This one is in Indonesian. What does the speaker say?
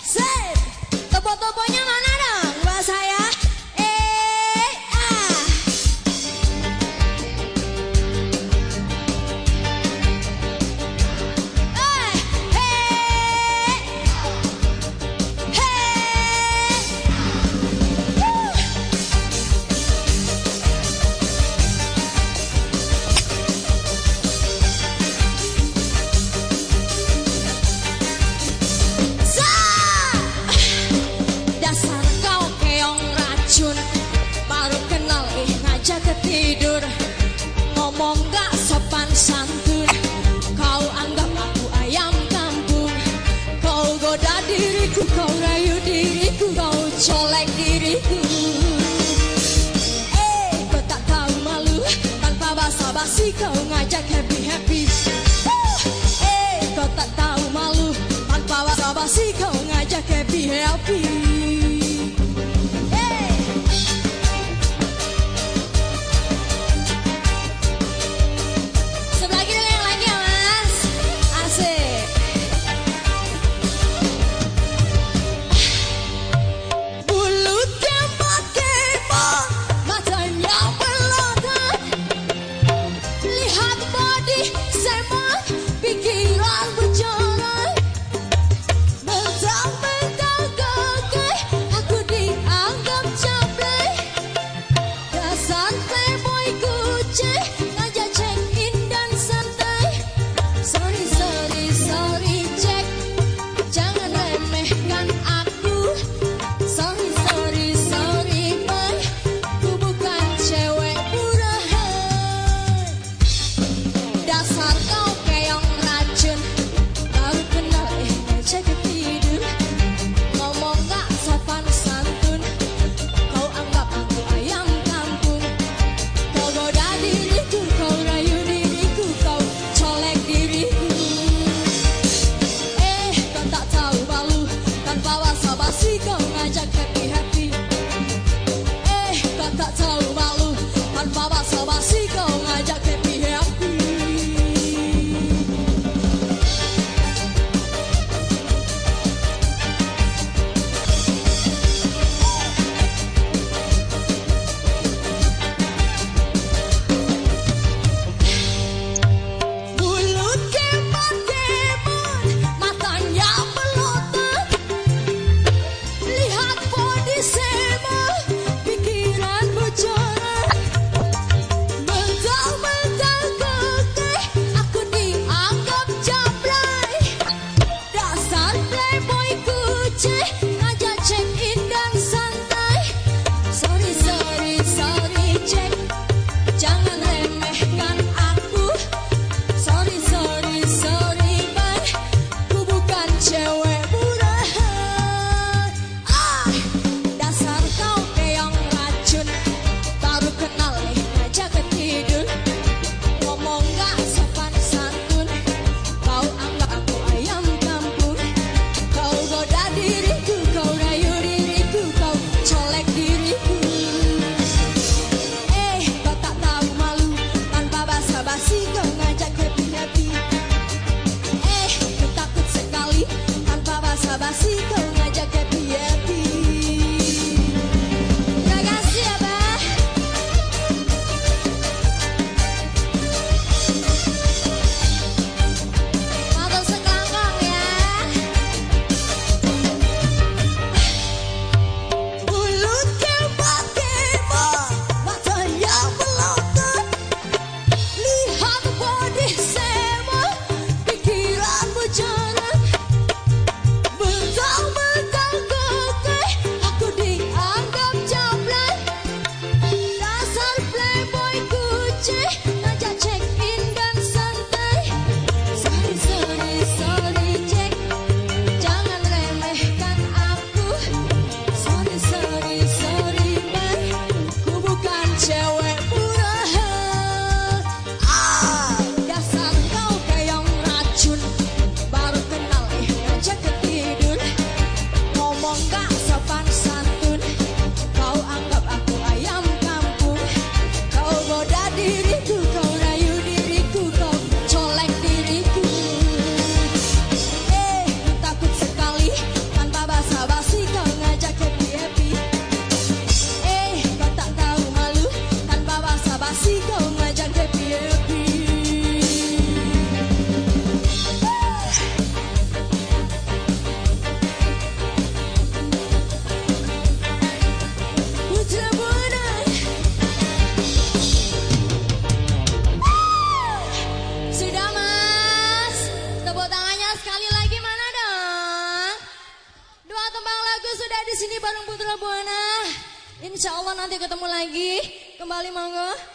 Sip, topo-toponya mana ketidur Ngomong gak sopan santun. Kau anggap aku ayam kampung. Kau goda diriku, kau rayu diriku Kau colek diriku. Eh, kau tak tahu malu. Tanpa basa-basi kau ngajak happy-happy Masih ngajak happy-happy Eh kau tak tahu malu Tanpa basa-basi kau. Di sini bareng Putra Buana Insya Allah nanti ketemu lagi. Kembali monggo